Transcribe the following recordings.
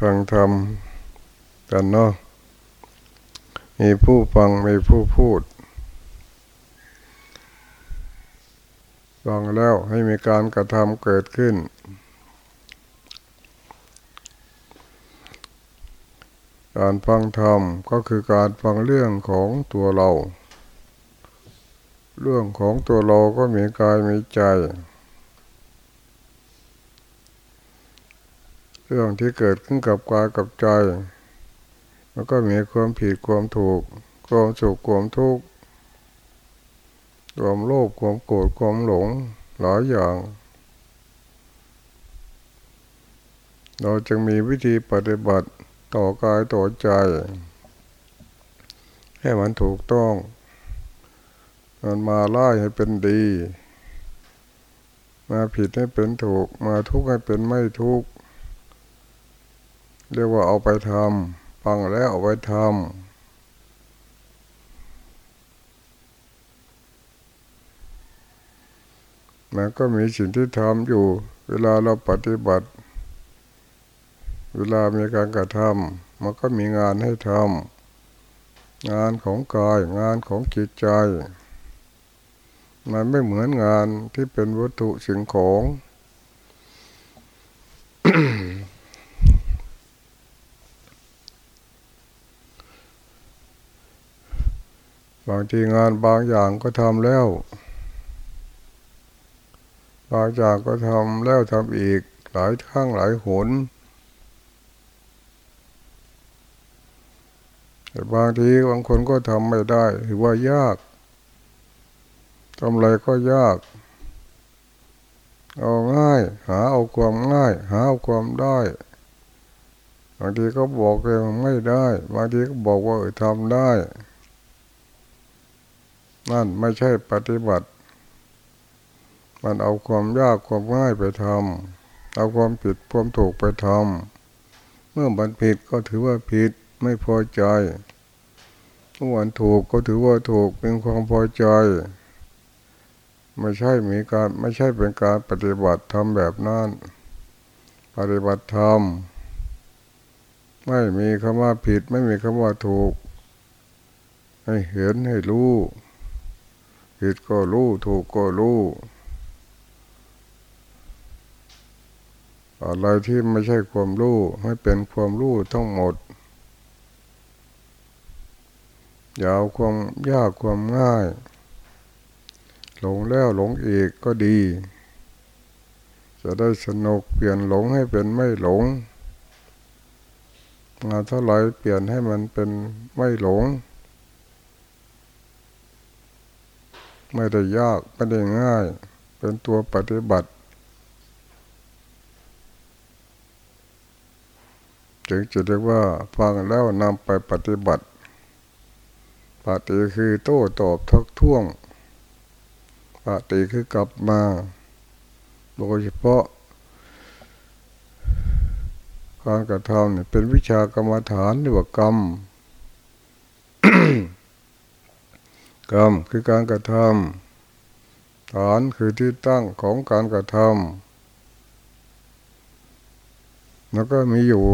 ฟังธรรมกันเนาะมีผู้ฟังมีผู้พูดฟังแล้วให้มีการกระทำเกิดขึ้น การฟังธรรมก็คือการฟังเรื่องของตัวเรา เรื่องของตัวเราก็มีกายมีใจ เรื่องที่เกิดขึ้นกับกายกับใจมันก็มีความผิดความถูกความสุขความทุกข์ความโลภความโกรธความหลงหลายอย่าง เราจึงมีวิธีปฏิบัติต่อกายต่อใจ ให้มันถูกต้อง มันมาไล่ให้เป็นดี มาผิดให้เป็นถูก มาทุกข์ให้เป็นไม่ทุกข์ เรียกว่าเอาไปทำฟังแล้วเอาไปทำมันก็มีสิ่งที่ทำอยู่ เวลาเราปฏิบัติ เวลามีการกระทำมันก็มีงานให้ทำงานของกายงานของจิตใจมันไม่เหมือนงานที่เป็นวัตถุสิ่งของ บางทีงานบางอย่างก็ทำแล้ว บางอย่างก็ทำแล้วทำอีกหลายครั้งหลายหนแต่บางทีบางคนก็ทำไม่ได้ถือว่ายากทำอะไรก็ยาก เอาง่าย หาเอาความง่าย หาเอาความได้บางทีก็บอกเลยไม่ได้ บางทีก็บอกว่าทำได้ นั่นไม่ใช่ปฏิบัติ มันเอาความยากความง่ายไปทำเอาความผิดความถูกไปทำเมื่อมันผิดก็ถือว่าผิดไม่พอใจเมื่อวันถูกก็ถือว่าถูกเป็นความพอใจ ไม่ใช่มีการไม่ใช่เป็นการปฏิบัติทำแบบนั้นปฏิบัติธรรมไม่มีคำว่าผิด ไม่มีคำว่าถูก ให้เห็นให้รู้ ผิดก็รู้ถูกก็รู้อะไรที่ไม่ใช่ความรู้ให้เป็นความรู้ทั้งหมด อย่าเอาความยากความง่าย หลงแล้วหลงอีกก็ดี จะได้สนุกเปลี่ยนหลงให้เป็นไม่หลงงานเท่าไรเปลี่ยนให้มันเป็นไม่หลง ไม่ได้ยากไม่ได้ง่าย เป็นตัวปฏิบัติจึงจะเรียกว่าฟังแล้วนำไปปฏิบัติ ปฏิคือโต้ตอบทักท้วง ปฏิคือกลับมา โดยเฉพาะ การกระทำเนี่ยเป็นวิชากรรมฐานหรือว่ากรรม กรรมคือการกระทำฐานคือที่ตั้งของการกระทำแล้วก็มีอยู่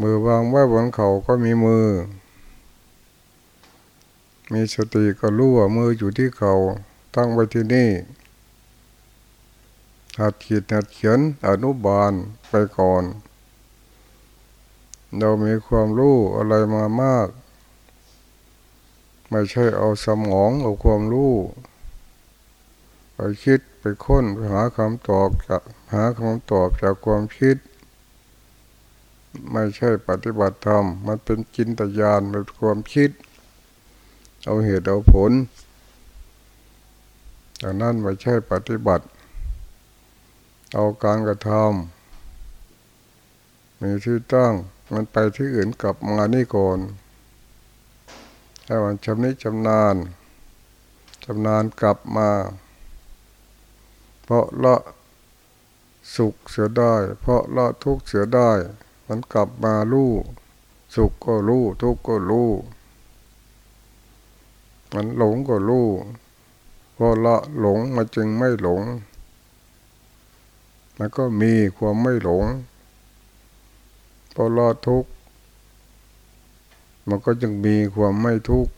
มือวางไว้บนเขาก็มีมือ มีสติก็รู้ว่ามืออยู่ที่เข่าตั้งไว้ที่นี่หัดขีดหัดเขียนอนุบาลไปก่อน เรามีความรู้อะไรมามาก ไม่ใช่เอาสมองเอาความรู้ไปคิดไปค้นไปหาคำตอบจากหาคำตอบจากความคิด ไม่ใช่ปฏิบัติธรรม มันเป็นจินตญาณเป็นความคิด เอาเหตุเอาผลดังนั้นไม่ใช่ปฏิบัติ เอาการกระทำมีที่ตั้งมันไปที่อื่นกลับมานี่ก่อน ถ้ามันชำนิชำนาญชำนาญกลับมา เพราะละสุขเสียได้ เพราะละทุกข์เสียได้ มันกลับมาลู่สุขก็ลู่ทุกข์ก็ลู่มันหลงก็ลู่เพราะละหลงมาจึงไม่หลงมันก็มีความไม่หลงพอละทุกข์ มันก็จึงมีความไม่ทุกข์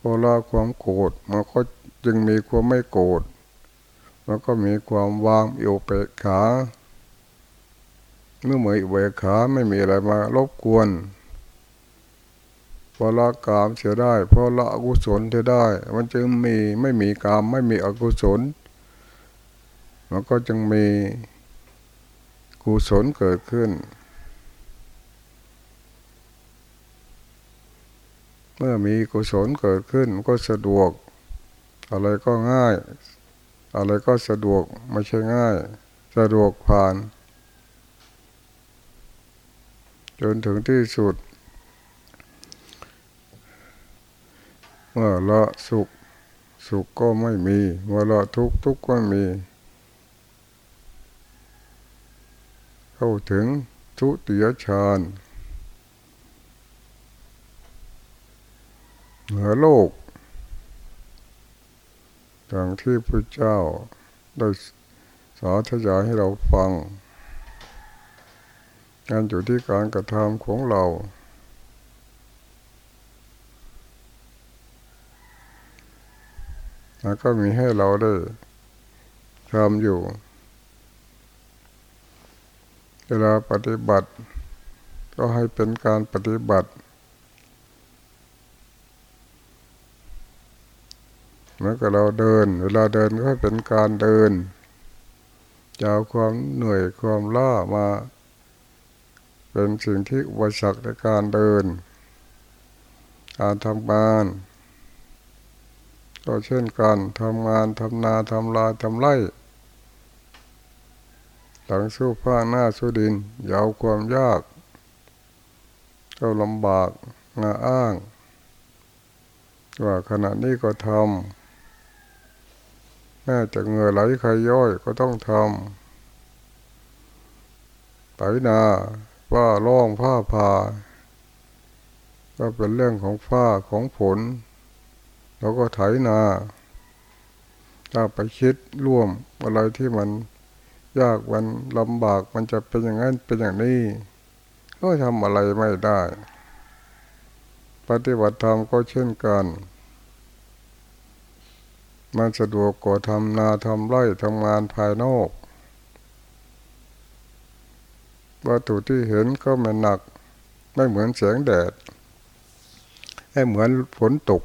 พอละความโกรธมันก็จึงมีความไม่โกรธมันก็มีความวางอิวเปกขาเมื่อเหมยเวขาไม่มีอะไรมารบกวนพอละกามเสียได้พอละอกุศลเสียได้ มันจึงมีไม่มีกามไม่มีอกุศล มันก็จึงมีกุศลเกิดขึ้น เมื่อมีกุศลเกิดขึ้นก็สะดวก อะไรก็ง่าย อะไรก็สะดวกไม่ใช่ง่าย สะดวกผ่าน จนถึงที่สุด เมื่อละสุข สุขก็ไม่มี เมื่อละทุกข์ทุกข์ก็มี เข้าถึงทุติยฌาน เหนือโลกดังที่พระเจ้าได้สาธยายให้เราฟังงานอยู่ที่การกระทำของเรา แล้วก็มีให้เราได้ทำอยู่ เวลาปฏิบัติ ก็ให้เป็นการปฏิบัติเห มือนกับเราเดิน เวลาเดินก็เป็นการเดินจะเอาความเหนื่อยความล้ามา เป็นสิ่งที่อุปสรรคในการเดิน การทำงานก็เช่นกันทำงานทำนาทำลาทำไร่หลังสู้ผ้าหน้าสู้ดินยาวความยากก็ลำบากงาอ้าง ว่าขณะนี้ก็ทำ แม้จะเงื่อไหลใครย่อยก็ต้องทำไถนาว่าล่องผ้าผ่าก็เป็นเรื่องของฟ้าของฝนเราก็ไถนา ถ้าไปคิดร่วมอะไรที่มันยากมันลำบากมันจะเป็นอย่างนั้นเป็นอย่างนี้ ก็ทำอะไรไม่ได้ ปฏิบัติธรรมก็เช่นกัน มันสะดวกกว่าทำนาทำไร่ทำงานภายนอก วัตถุที่เห็นก็ไม่หนัก ไม่เหมือนแสงแดด ให้เหมือนฝนตก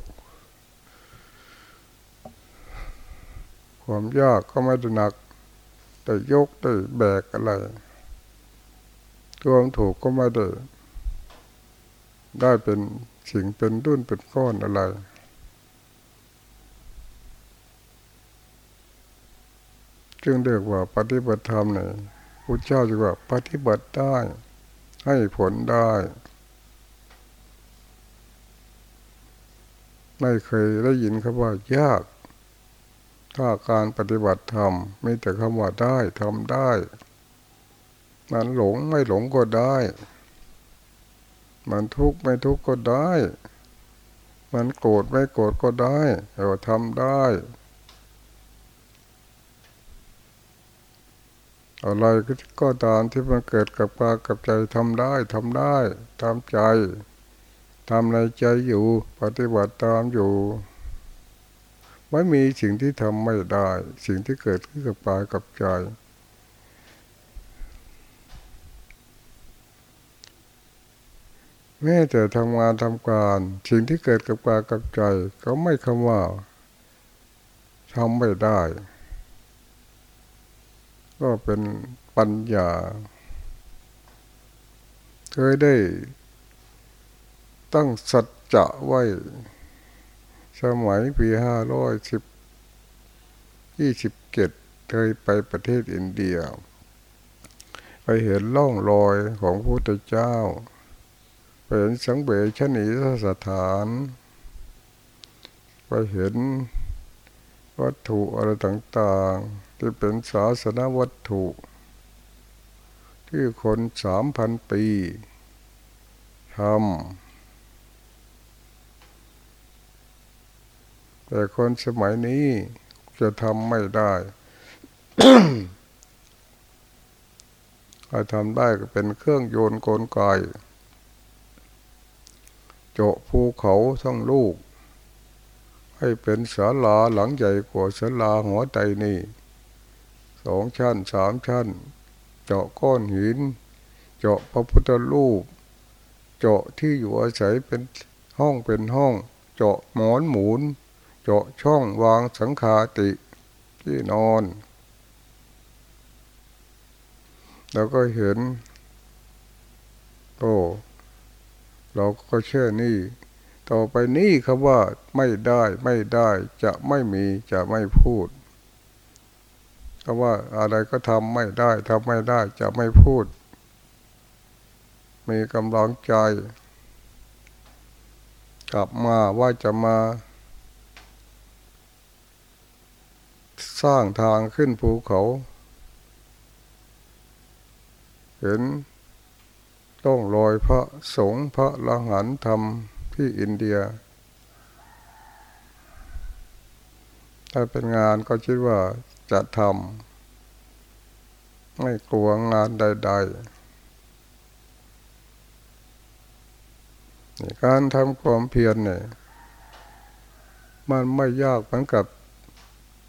ความยากก็ไม่ได้หนัก แต่ยกได้แบกอะไรความถูกก็ไม่ได้ ได้เป็นสิ่งเป็นดุนเป็นก้อนอะไร จึงเรียกว่าปฏิบัติธรรมเนี่ยพุทธเจ้าจะว่าปฏิบัติได้ ให้ผลได้ ไม่เคยได้ยินคำว่ายาก ถ้าการปฏิบัติธรรมมีแต่คำว่าได้ทำได้มันหลงไม่หลงก็ได้ มันทุกข์ไม่ทุกข์ก็ได้ มันโกรธไม่โกรธก็ได้เราทำได้ อะไรก็ตามที่มันเกิดกับปากับใจทำได้ทำได้ทำใจทำในใจอยู่ ปฏิบัติตามอยู่ไม่มีสิ่งที่ทำไม่ได้ สิ่งที่เกิดขึ้นกับปายกับใจแม้แต่ทำงานทำการ สิ่งที่เกิดกับปายกับใจ ก็ไม่คำว่าทำไม่ได้ ก็เป็นปัญญา เคยได้ ตั้งสัจจะไว้ สมัยปีห้าร้อยสิบยี่สิบเจ็ดเคยไปประเทศอินเดีย ไปเห็นล่องรอยของพระพุทธเจ้าไปเห็นสังเบชนีสถานไปเห็นวัตถุอะไรต่างๆ ที่เป็นศาสนวัตถุ ที่คนสามพันปีทำแต่คนสมัยนี้จะทำไม่ได้ถ้าทำได้ก็เป็นเครื่องโยนโกลไกเจาะภูเขาทั้งลูก ให้เป็นศาลาหลังใหญ่กว่าศาลาหัวใจนี่ องชั้นสามชั้น เจาะก้อนหิน เจาะพระพุทธรูป เจาะที่อยู่อาศัยเป็นห้องเป็นห้อง เจาะหมอนหมุน เจาะช่องวางสังขาติที่นอนเราก็เห็น โอ้เราก็เชื่อนี่ ต่อไปนี่คำว่าไม่ได้ไม่ได้จะไม่มีจะไม่พูด คำว่าอะไรก็ทำไม่ได้ทำไม่ได้จะไม่พูด มีกำลังใจ กลับมาว่าจะมา สร้างทางขึ้นภูเขา เห็นต้องรอยพระสงฆ์พระละหันธรรมที่อินเดีย ถ้าเป็นงานก็คิดว่าจะทำไม่กลัวงานใด ๆ การทำความเพียรเนี่ยมันไม่ยากเหมือนกับ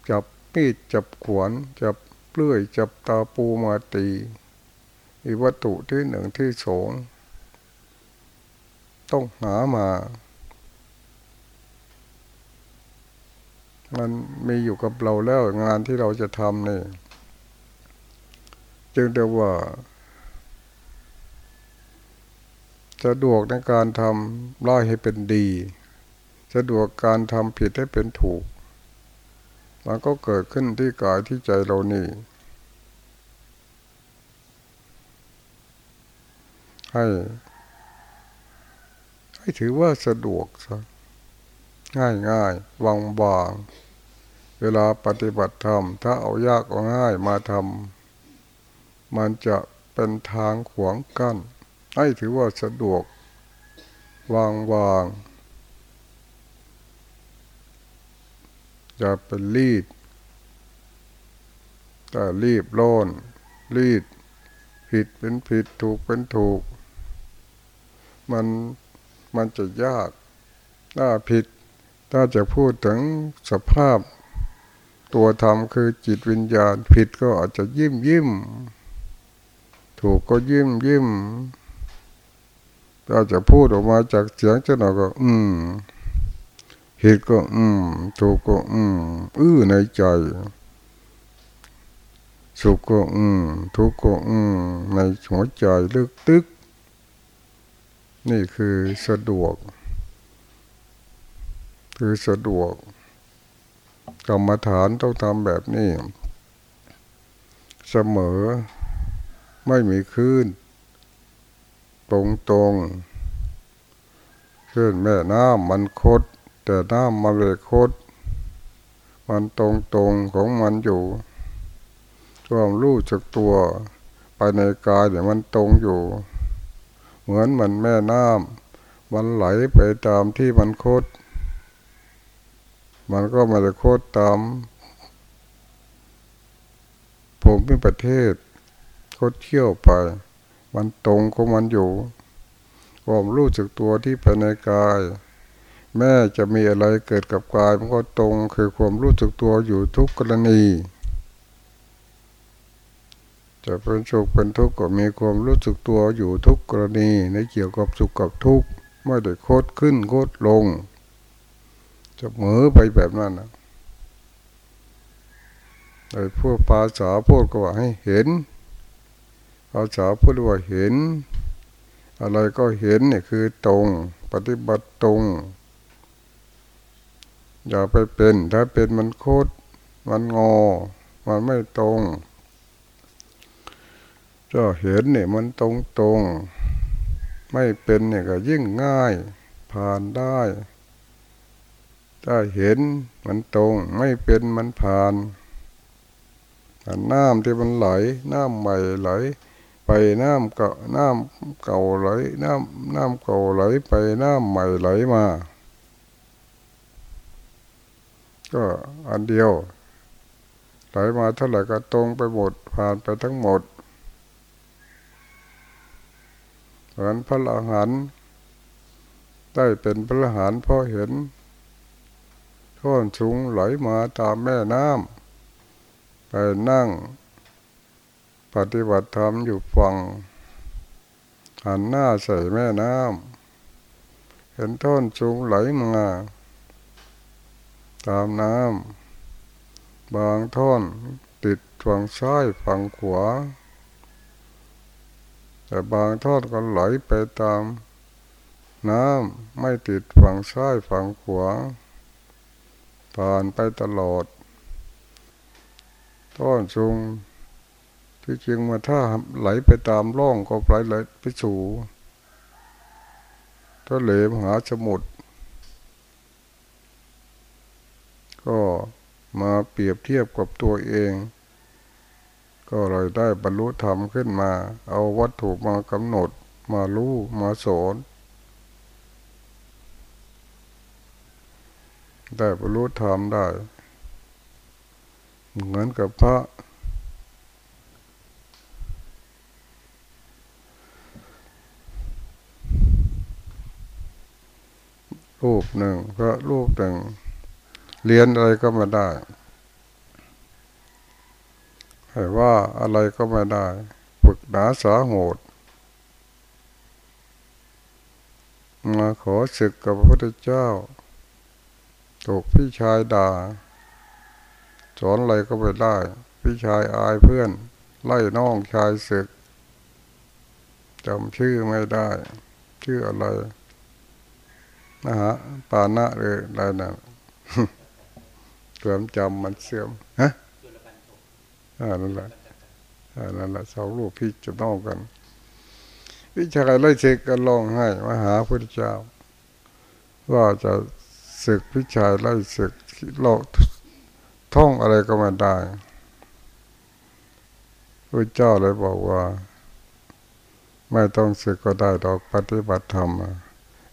จับมีดจับขวานจับเปลื่อยจับตาปูมาตีอีวัตถุที่หนึ่งที่สองต้องหามา มันมีอยู่กับเราแล้วงานที่เราจะทำนี่ จึงเดียว่าสะดวกในการทำร้ายให้เป็นดี สะดวกการทำผิดให้เป็นถูก มันก็เกิดขึ้นที่กายที่ใจเรานี่ ให้ ให้ถือว่าสะดวกซะ ง่ายง่ายวางบางเวลาปฏิบัติธรรม ถ้าเอายากเอาง่ายมาทำมันจะเป็นทางขวางกัน้นให้ถือว่าสะดวก วางวางจะเป็นรีดแต่รีบโลนรีด ผิดเป็นผิดถูกเป็นถูก มันมันจะยาก ถ้าผิด ถ้าจะพูดถึงสภาพตัวธรรมคือจิตวิญญาณผิดก็อาจจะยิ้มยิ้ม ถูกก็ยิ้มยิ้มถ้าจะพูดออกมาจากเสียงเจ้าหน่อยก็ อืมผิดก็ อืม ถูกก็ อืม อื้อในใจสุขก็อืม ทุกข์ก็อืม ในหัวใจลึกตึก นี่คือสะดวก คือสะดวก กรรมฐานต้องทำแบบนี้ เสมอไม่มีคลื่นตรงตรงขึ้นแม่น้ำมันคด แต่น้ำมันเลยคด มันตรงตรงของมันอยู่ความรู้จักตัวไปในกายเนี่ยมันตรงอยู่ เหมือนมันแม่น้ำมันไหลไปตามที่มันโคด มันก็มาจะโคดตามผมเป็นประเทศโคดเที่ยวไป มันตรงของมันอยู่ความรู้สึกตัวที่ภายในกาย แม่จะมีอะไรเกิดกับกายมันก็ตรงคือความรู้สึกตัวอยู่ทุกกรณี จะเป็นสุขเป็นทุกข์ก็มีความรู้สึกตัวอยู่ทุกกรณีในเกี่ยวกับสุขกับทุกข์ไม่ได้โคตรขึ้นโคตรลง จะเหมือไปแบบนั้นนะโดยพวกภาษาพูดก็ว่าให้เห็นภาษาพูดว่าเห็น อะไรก็เห็นนี่คือตรง ปฏิบัติตรง อย่าไปเป็น ถ้าเป็นมันโคตรมันงอ มันไม่ตรงก็เห็นเนี่ยมันตรงตรง ไม่เป็นเนี่ยก็ยิ่งง่ายผ่านได้ ถ้าเห็นมันตรงไม่เป็นมันผ่านน้ำที่มันไหล น้ำใหม่ไหล ไปน้ำเก่าน้ำเก่าไหล น้ำน้ำเก่าไหลไปน้ำใหม่ไหลมา ก็อันเดียว ไหลมาเท่าไหร่ก็ตรงไปหมดผ่านไปทั้งหมดมือนพระอรหันต์ได้เป็นพระอรหันต์เพราะเห็น ท่อนสูงไหลมาตามแม่น้ำไปนั่ง ปฏิบัติธรรมอยู่ฝั่งหันหน้าใส่แม่น้ำเห็นท่อนสูงไหลมาตามน้ำบางท่อนติดฝั่งซ้ายฝั่งขวา แต่บางท่อนก็ไหลไปตาม น้ำไม่ติดฝั่งซ้ายฝั่งขวา ผ่านไปตลอดท่อนสูงที่จริงมาถ้าไหลไปตามร่องก็ไหลไหลไปสู่ทะเลมหาสมุทรก็มาเปรียบเทียบกับตัวเอง ก็เลยได้บรรลุธรรมขึ้นมา เอาวัตถุมากำหนดมารู้มาสอน ได้บรรลุธรรมได้ เหมือนกับพระ รูปหนึ่งพระรูปหนึ่งเรียนอะไรก็ไม่ได้ให้ว่าอะไรก็ไม่ได้ ฝึกหนาสาโหดมาขอศึกกับพระพุทธเจ้า ถูกพี่ชายด่า สอนอะไรก็ไม่ได้ พี่ชายอายเพื่อน ไล่น้องชายศึกจำชื่อไม่ได้ ชื่ออะไรนะฮะปานะหรืออะไรนะความจำมันเสื่อมฮะอ่านั่นแหละอ่านั่นแหละสองลูกพี่จะต้องกันพี่ชายไล่เช็คกันร้องไห้มาหาพระเจ้า ว่าจะ ศึกพิชัยไล่ศึกเราท่องอะไรก็ไม่ได้พระเจ้าเลยบอกว่า ไม่ต้องศึกก็ได้ดอกปฏิบัติธรรม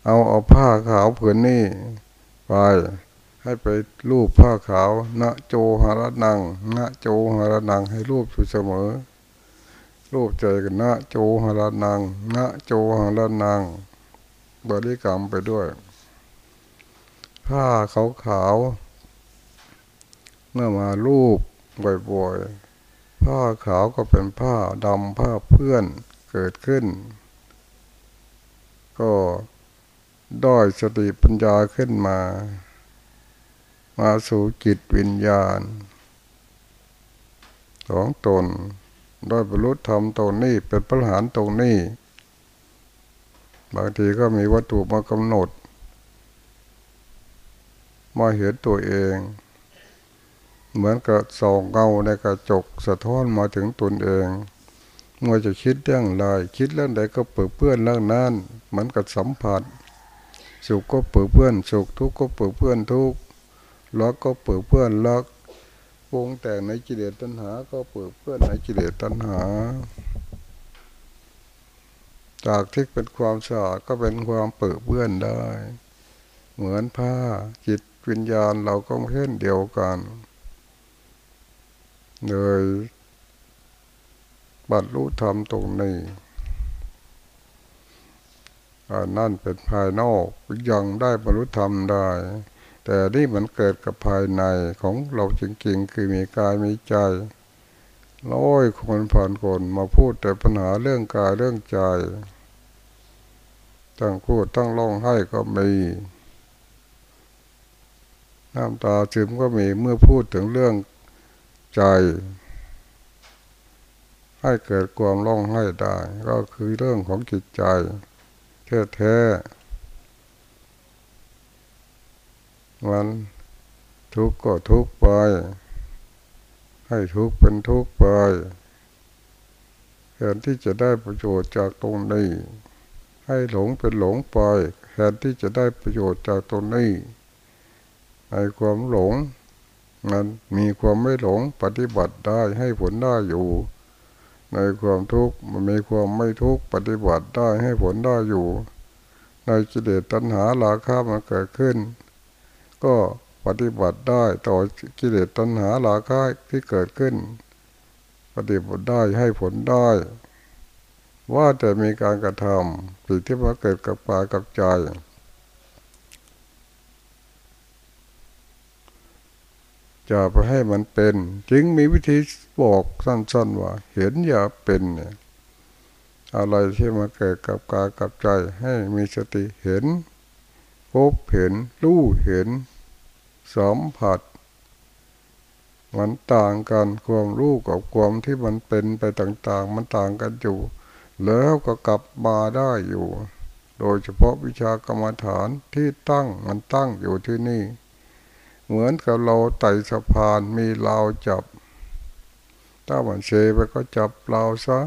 เอาเอาผ้าขาวผืนนี้ไปให้ไปรูปผ้าขาวณโจหารนังณโจหารนังให้รูปอยู่เสมอ รูปใจกันณโจหารนังณโจหารนังบริกรรมไปด้วย ผ้าขาวขาวเมื่อมารูปบ่อยๆ ผ้าขาวก็เป็นผ้าดำผ้าเพื่อนเกิดขึ้น ก็ด้อยสติปัญญาขึ้นมา มาสู่จิตวิญญาณของตนด้อยบรรลุธรรมตรงนี้เป็นพระหานตรงนี้ บางทีก็มีวัตถุมากำหนด มาเห็นตัวเอง เหมือนกับส่องเงาในกระจกสะท้อนมาถึงตนเองเมื่อจะคิดเรื่องใดคิดเรื่องใดก็เปิดเพื่อนเรื่องนั้นเหมือนกับสัมผัส สุขก็เปิดเพื่อนสุขทุกข์ก็เปิดเพื่อนทุกข์รักก็เปิดเพื่อนรักวงแต่งในกิเลสตัณหา ก็เปิดเพื่อนในกิเลสตัณหา จากที่เป็นความสะอาดก็เป็นความเปิดเพื่อนได้ เหมือนผ้าจิต วิญญาณเราก็เช่นเดียวกันเลยบรรลุธรรมตรงนี้นั่นเป็นภายนอกยังได้บรรลุธรรมได้ แต่นี่มันเกิดกับภายในของเราจริงๆ คือมีกายมีใจร้อยคนผ่านคนมาพูดแต่ปัญหาเรื่องกายเรื่องใจตั้งพูดตั้งร้องไห้ก็มี น้ำตาซึมก็มีเมื่อพูดถึงเรื่องใจ ให้เกิดความร้องไห้ได้ ก็คือเรื่องของจิตใจแท้ๆมันทุกข์ก็ทุกข์ไป ให้ทุกข์เป็นทุกข์ไปแทนที่จะได้ประโยชน์จากตรงนี้ ให้หลงเป็นหลงไปแทนที่จะได้ประโยชน์จากตรงนี้ ในความหลงมันมีความไม่หลงปฏิบัติได้ให้ผลได้อยู่ ในความทุกข์มันมีความไม่ทุกข์ปฏิบัติได้ให้ผลได้อยู่ ในกิเลสตัณหาราคะมันเกิดขึ้น ก็ปฏิบัติได้ต่อกิเลสตัณหาราคะที่เกิดขึ้น ปฏิบัติได้ให้ผลได้ ว่าแต่มีการกระทำสิ่งที่มาเกิดกับปากับใจ จะไปให้มันเป็น จึงมีวิธีบอกสั้นๆว่า เห็นอย่าเป็นเนี่ยอะไรที่มาเกิดกับกายกับใจให้มีสติเห็น พบเห็น รู้เห็นสัมผัสมันต่างกันความรู้กับความที่มันเป็นไปต่าง ๆ มันต่างกันอยู่ แล้วก็กลับมาได้อยู่ โดยเฉพาะวิชากรรมฐานที่ตั้งมันตั้งอยู่ที่นี่ เหมือนกับเราไต่สะพานมีราวจับ ถ้ามันเชไปก็จับราวซะ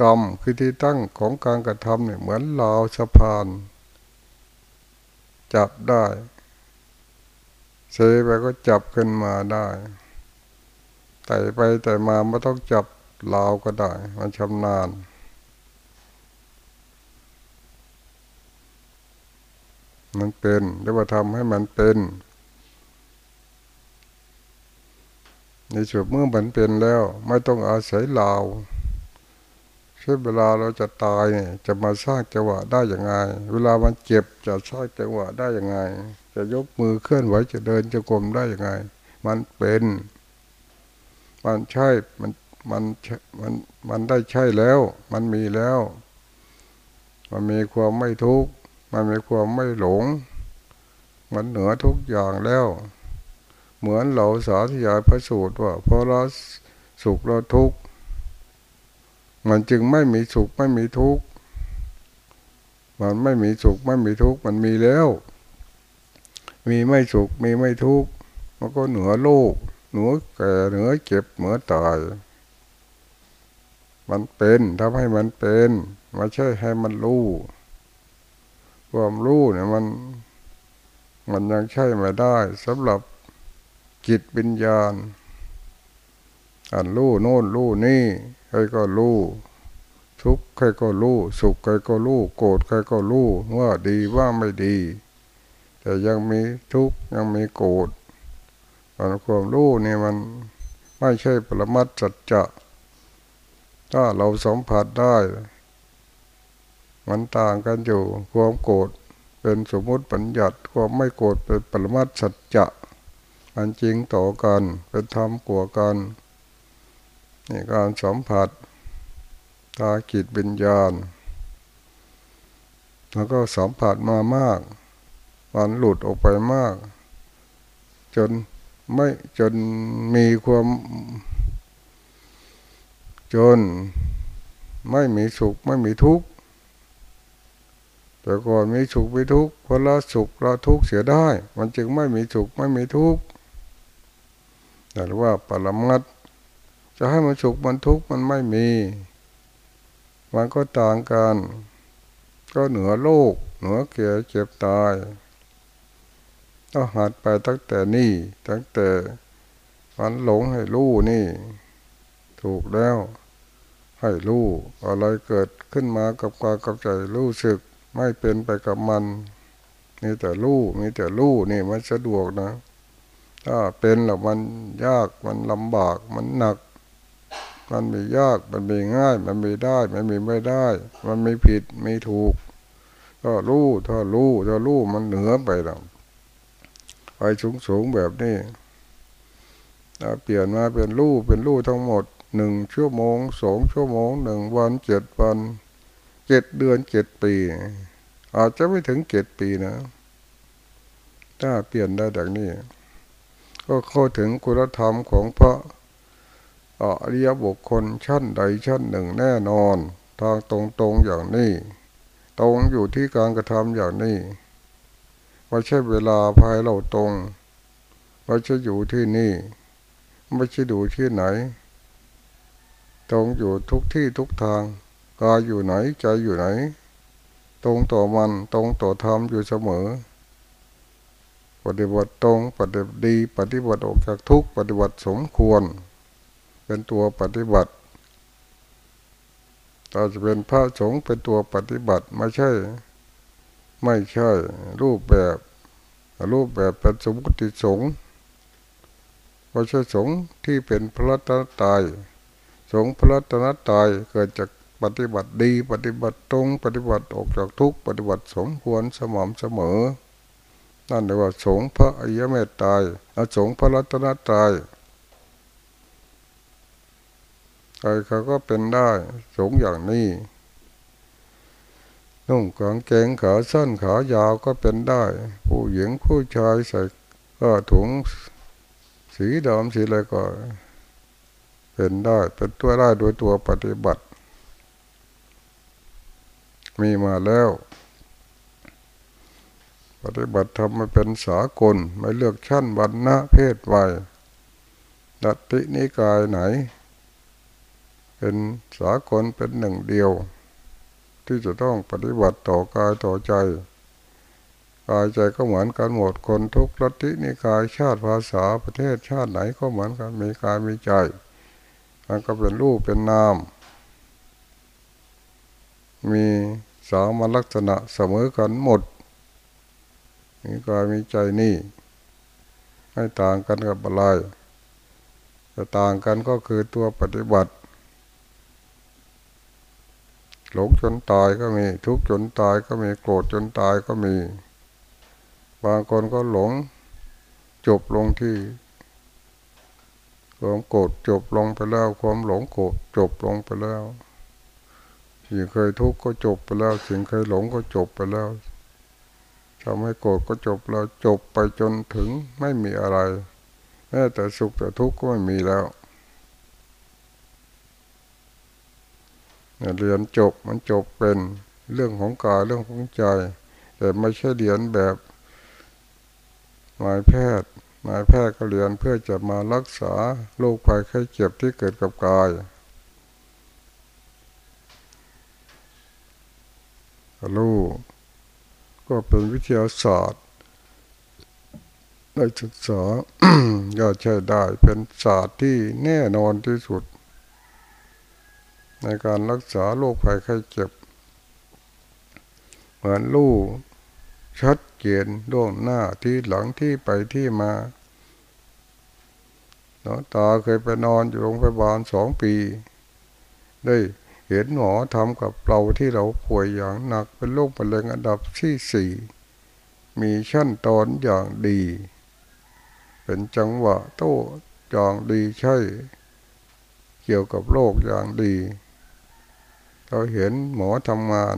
กรรมคือที่ตั้งของการกระทำเนี่ยเหมือนราวสะพาน จับได้เซไปก็จับขึ้นมาได้ไต่ไปแต่มาไม่ต้องจับราวก็ได้ มันชำนาญมันเป็นเรียกว่าทำให้มันเป็น ในส่วนเมื่อมันเป็นแล้ว ไม่ต้องอาศัยลาวเช่นเวลาเราจะตายเนี่ยจะมาสร้างจังหวะได้อย่างไง เวลามันเจ็บจะสร้างจังหวะได้อย่างไง จะยกมือเคลื่อนไหวจะเดินจะกลมได้อย่างไง มันเป็น มันใช่มันมันมันมันได้ใช่แล้ว มันมีแล้ว มันมีความไม่ทุกข์มันมีความไม่หลง มันเหนือทุกอย่างแล้ว เหมือนเราสาธยายพระสูตรว่าพอเราสุขเราทุกข์มันจึงไม่มีสุขไม่มีทุกข์มันไม่มีสุขไม่มีทุกข์มันมีแล้ว มีไม่สุขมีไม่ทุกข์มันก็เหนือโลกเหนือแก่เหนือเจ็บเหนือตาย มันเป็นทำให้มันเป็นไม่ใช่ให้มันรู้ความรู้เนี่ยมัน มันยังใช่ไม่ได้สำหรับ จิตวิญญาณอันรู้โน่นรู้นี่ใครก็รู้ทุกข์ใครก็รู้สุขใครก็รู้โกรธใครก็รู้ว่าดีว่าไม่ดี แต่ยังมีทุกข์ยังมีโกรธนความรู้นี่มันไม่ใช่ปรมัตจัจจะถ้าเราสัมผัสได้ มันต่างกันอยู่ความโกรธเป็นสมมติปัญญัติความไม่โกรธเป็นปรมัตสัจจะ อันจริงต่อกัน เป็นธรรมกว่ากันนี่การสัมผัสตากิจวิญญาณ แล้วก็สัมผัสมามากมันหลุดออกไปมาก จนไม่จนมีความ จนไม่มีสุขไม่มีทุกข์แต่ก่อนมีสุขมีทุกข์พอละสุขละทุกข์เสียได้ มันจึงไม่มีสุขไม่มีทุกข์ แต่ว่าปรมัตจะให้มันสุขมันทุกข์มันไม่มี มันก็ต่างกัน ก็เหนือโลก เหนือเกียเจ็บตายต้องหัดไปตั้งแต่นี่ตั้งแต่มันหลงให้รู้นี่ ถูกแล้ว ให้รู้อะไรเกิดขึ้นมากับกายกับใจรู้สึกไม่เป็นไปกับมันมีแต่รู้มีแต่รู้นี่มันสะดวกนะ ถ้าเป็นแล้วมันยากมันลำบากมันหนัก มันมียากมันมีง่าย มันมีได้ มันมีไม่ได้ มันมีผิดมีถูก ก็รู้ถ้ารู้ถ้ารู้มันเหนือไปแล้วไปสูงสูงแบบนี้ถ้าเปลี่ยนมาเป็นรู้เป็นรู้ทั้งหมดหนึ่งชั่วโมงสองชั่วโมงหนึ่งวันเจ็ดวันเจ็ดเดือนเจ็ดปี อาจจะไม่ถึงเจ็ดปีนะ ถ้าเปลี่ยนได้แบบนี้ ก็เข้าถึงคุณธรรมของพระอริยบุคคลชั้นใดชั้นหนึ่งแน่นอน ทางตรงๆอย่างนี้ ตรงอยู่ที่การกระทำอย่างนี้ไม่ใช่เวลาภายเราตรงไม่ใช่อยู่ที่นี่ไม่ใช่ดูที่ไหน ตรงอยู่ทุกที่ทุกทางกายอยู่ไหนใจอยู่ไหน ตรงต่อมันตรงต่อธรรมอยู่เสมอ ปฏิบัติตรงปฏิบัติดี ปฏิบัติออกจากทุกปฏิบัติสมควร เป็นตัวปฏิบัติเราจะเป็นพระสงฆ์เป็นตัวปฏิบัติไม่ใช่ ไม่ใช่ รูปแบบ รูปแบบเป็นสมมติสงฆ์ไม่ใช่สงฆ์ที่เป็นพระตนตายสงฆ์พระตนตายเกิดจากปฏิบัติดี ปฏิบัติตรง ปฏิบัติออกจากทุกปฏิบัติสมควรสม่ำเสมอ นั่นเรียกว่าสงพระอริยเมตตาอสงพระรัตนตรัยใครเขาก็เป็นได้ สงอย่างนี้นุ่งกางเกงขาสั้นขายาวก็เป็นได้ ผู้หญิงผู้ชายใส่ก็ถุงสีดำสีอะไรก็ เป็นได้ เป็นตัวได้โดยตัวปฏิบัติ มีมาแล้ว ปฏิบัติทำมาเป็นสากลไม่เลือกชั้นวรรณะเพศวัยดัตตินิกายไหน เป็นสากลเป็นหนึ่งเดียว ที่จะต้องปฏิบัติต่อกายต่อใจ กายใจก็เหมือนกันหมดคนทุกลัทธินิกายชาติภาษาประเทศชาติไหนก็เหมือนกันมีกายมีใจมันก็เป็นรูปเป็นนาม มีสามัญลักษณะเสมอกันหมด มีกายมีใจนี่ไม่ต่างกันกับอะไรแต่ต่างกันก็คือตัวปฏิบัติ หลงจนตายก็มีทุกข์จนตายก็มีโกรธจนตายก็มี บางคนก็หลงจบลงที่ความโกรธจบลงไปแล้ว ความหลงโกรธจบลงไปแล้วสิ่งเคยทุกข์ก็จบไปแล้ว สิ่งเคยหลงก็จบไปแล้ว ทำให้โกรธก็จบแล้วจบไปจนถึงไม่มีอะไรแม้แต่สุขแต่ทุกข์ก็ไม่มีแล้วเรียนจบมันจบเป็นเรื่องของกายเรื่องของใจ แต่ไม่ใช่เรียนแบบนายแพทย์นายแพทย์ก็เรียนเพื่อจะมารักษาโรคภัยไข้เจ็บที่เกิดกับกายรู้ ก็เป็นวิทยาศาสตร์ ได้ศึกษาก็ใช้ได้เป็นศาสตร์ที่แน่นอนที่สุด ในการรักษาโรคภัยไข้เจ็บ เหมือนลูกชัดเจนล่วงหน้าที่หลังที่ไปที่มาเนาะตาเคยไปนอนอยู่โรงพยาบาลสองปี ได้ เห็นหมอทำกับเราที่เราป่วยอย่างหนักเป็นโรคมะเร็งอันดับที่สี่มีชั้นตอนอย่างดี เป็นจังหวะโต้อย่างดีใช่ เกี่ยวกับโรคอย่างดี เราเห็นหมอทำงาน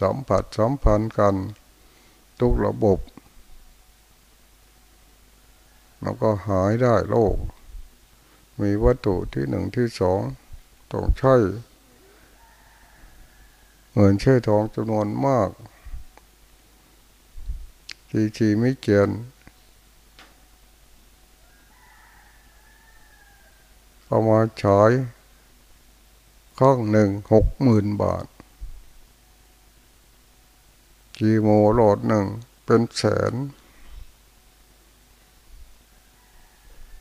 สัมผัสสัมพันธ์กัน ทุกระบบมันก็หายได้โรคมีวัตถุที่หนึ่งที่สองต้องใช้ เงินใช้ทองจำนวนมากทีชีไม่เกียนเอามาใช้ข้องหนึ่งหกหมื่นบาทกีโมโหลดหนึ่งเป็นแสน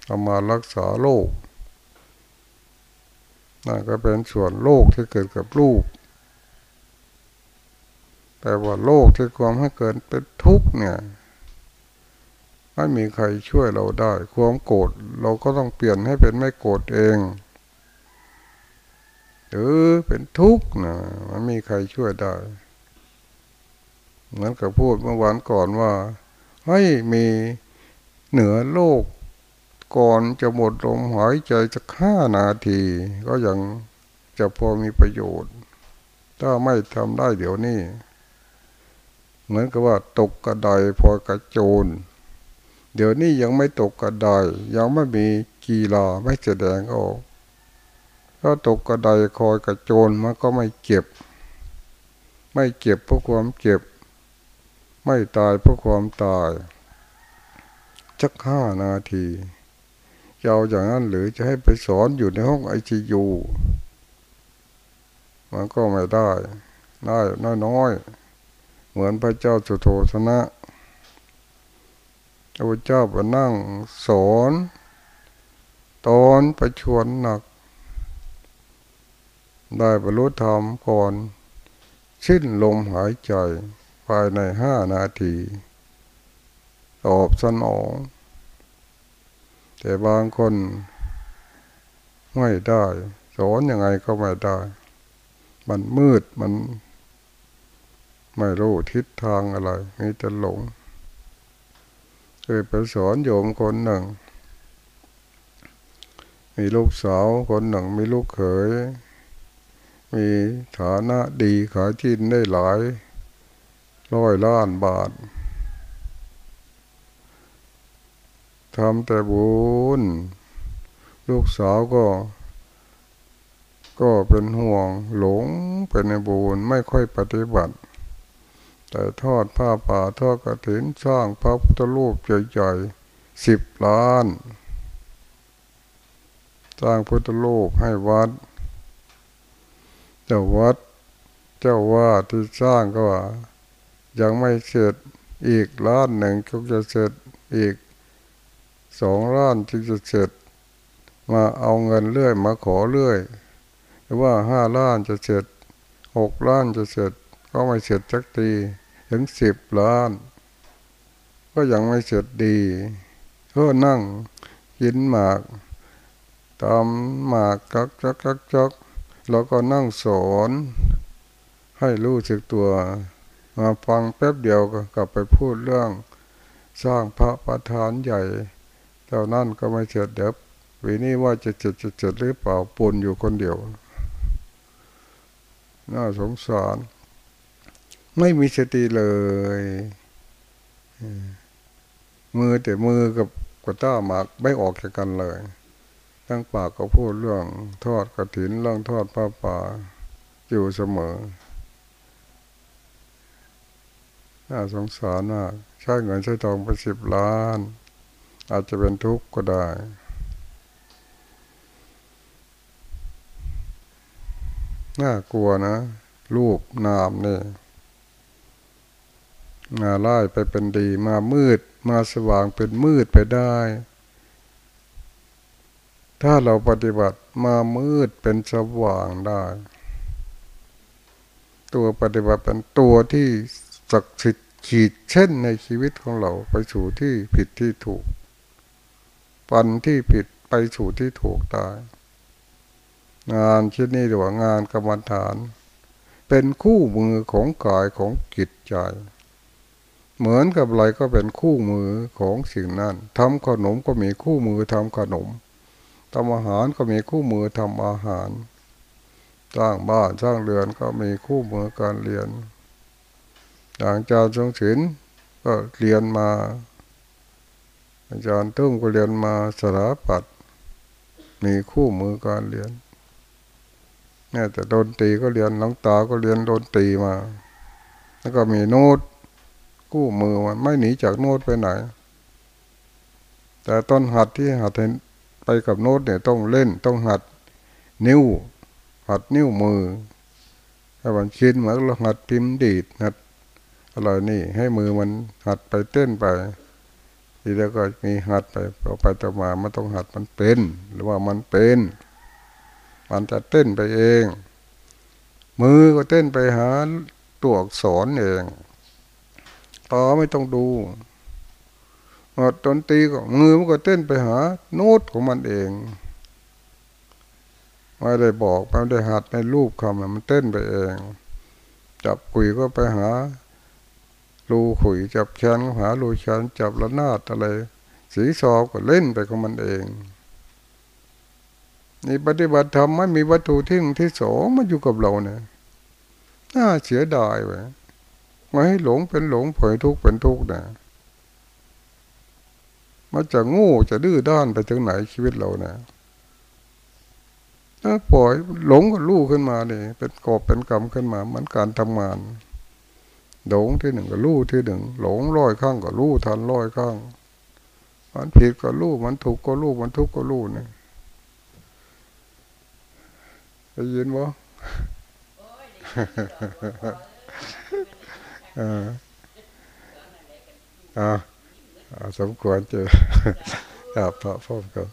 เอามารักษาโรคนั่นก็เป็นส่วนโลกที่เกิดกับลูก แต่ว่าโลกที่ความให้เกิดเป็นทุกข์เนี่ยไม่มีใครช่วยเราได้ ความโกรธเราก็ต้องเปลี่ยนให้เป็นไม่โกรธเองหรือเป็นทุกข์นะมันมีใครช่วยได้เหมือนกับพูดเมื่อวานก่อนว่าให้มีเหนือโลกก่อนจะหมดลมหายใจจะห้านาที ก็ยังจะพอมีประโยชน์ ถ้าไม่ทำได้เดี๋ยวนี้ เหมือนกับว่าตกกระไดพอกระโจน เดี๋ยวนี้ยังไม่ตกกระไดยังไม่มีกีฬาไม่แสดงออกถ้าตกกระไดคอยกระโจนมันก็ไม่เก็บ ไม่เก็บเพราะความเจ็บ ไม่ตายเพราะความตายจักห้านาทีจะเอาอย่างนั้นหรือจะให้ไปสอนอยู่ในห้องไอซียูมันก็ไม่ได้ ได้น้อยๆ เหมือนพระเจ้าสุโธธนะพระเจ้าไปนั่งสอนตอนประชวนหนัก ได้บรรลุธรรมก่อนสิ้นลมหายใจภายในห้านาทีตอบสนอง แต่บางคนไม่ได้ สอนยังไงก็ไม่ได้ มันมืดมัน ไม่รู้ทิศทางอะไรมีแต่หลงเคยไปสอนโยมคนหนึ่ง มีลูกสาวคนหนึ่งมีลูกเขย มีฐานะดีขายที่ได้หลายร้อยล้านบาททำแต่บุญลูกสาวก็ ก็เป็นห่วงหลงเป็นในบุญไม่ค่อยปฏิบัติ แต่ทอดผ้าป่าทอดกระถินสร้างพระพุทธรูปใหญ่ๆสิบล้านสร้างพุทธรูปให้วัด เจ้าวัด เจ้าว่าที่สร้างก็ว่า ยังไม่เสร็จอีกล้านหนึ่งก็จะเสร็จอีกสองล้านจึงจะเสร็จ มาเอาเงินเรื่อยมาขอเรื่อยว่าห้าล้านจะเสร็จหกล้านจะเสร็จ ก็ไม่เสร็จสักที ถึงสิบล้าน ก็ยังไม่เสร็จดีก็นั่งกินหมากตามหมากกักจักกักจักแล้วก็นั่งสอนให้รู้สึกตัว มาฟังแป๊บเดียวก็กลับไปพูดเรื่อง สร้างพระประธานใหญ่เจ้านั่นก็ไม่เสร็จเดี๋ยววีนี้ว่าจะเสร็จจะเสร็จหรือเปล่าปนอยู่คนเดียว น่าสงสาร ไม่มีสติเลยมือแต่มือกับกระต้าหมากไม่ออกจากกันเลย ตั้งปากก็พูดเรื่องทอดกระถินเรื่องทอดผ้าป่า อยู่เสมอ น่าสงสารมากใช้เงินใช้ทองไปสิบล้าน อาจจะเป็นทุกข์ก็ได้น่ากลัวนะ รูปนามนี่ มาไล่ไปเป็นดีมามืด มาสว่างเป็นมืดไปได้ ถ้าเราปฏิบัติมามืดเป็นสว่างได้ ตัวปฏิบัติเป็นตัวที่ศักดิ์สิทธิ์ขีดเช่นในชีวิตของเราไปสู่ที่ผิดที่ถูก ปันที่ผิดไปสู่ที่ถูกตายงานชิ้นนี้หรือว่างานกรรมฐาน เป็นคู่มือของกายของจิตใจ เหมือนกับอะไรก็เป็นคู่มือของสิ่งนั้นทำขนมก็มีคู่มือทำขนมทำอาหารก็มีคู่มือทำอาหาร สร้างบ้านสร้างเรือนก็มีคู่มือการเรียนอย่างอาจารย์ทรงศิลป์ก็เรียนมา อาจารย์ตุ้มก็เรียนมาสารปัดมีคู่มือการเรียนเนี่ยแต่ดนตรีก็เรียนหลวงตาก็เรียนดนตรีมา แล้วก็มีโน้ต คู่มือมันไม่หนีจากโน้ตไปไหน แต่ต้นหัดที่หัดไปกับโน้ตเนี่ยต้องเล่นต้องหัดนิ้ว หัดนิ้วมือถ้ามันชินเหมือนเราหัดพิมพ์ดีดหัดอะไรนี่ ให้มือมันหัดไปเต้นไป ทีแล้วก็มีหัดไปต่อไปต่อมามันต้องหัดมันเป็น หรือว่ามันเป็น มันจะเต้นไปเอง มือก็เต้นไปหาตัวอักษรเอง ตาไม่ต้องดูหดดนตีก็มือมันก็เต้นไปหา โน้ตของมันเองไม่ได้บอกไม่ได้หัดในรูปคำมันเต้นไปเอง จับกุยก็ไปหารูขุยจับแขนก็หารูแขนจับระนาดอะไร สีสอบก็เล่นไปของมันเองนี่ปฏิบัติธรรมไม่มีวัตถุที่หนึ่งที่สองมันอยู่กับเราเนี่ยน่าเสียดาย ไมาให้หลงเป็นหลงเผยทุกข์เป็นทุกข์นะมันจะงูจะดื้อด้านไปถึงไหนชีวิตเรานี่ยถ้าปล่อยหลงก็ลู่ขึ้นมาเนี่ยเป็นกอบเป็นกรรมขึ้นมา มันการทำงานหลงที่หนึ่งก็รู้ที่หนึ่งหลงร้อยข้างก็รู้ทันร้อยข้างมันผิดก็รู้มันถูกก็รู้มันทุกข์ก็รู้เนี่ยได้ยินบ่ อ่าอ่าสมควรจอครับพระพ่อก็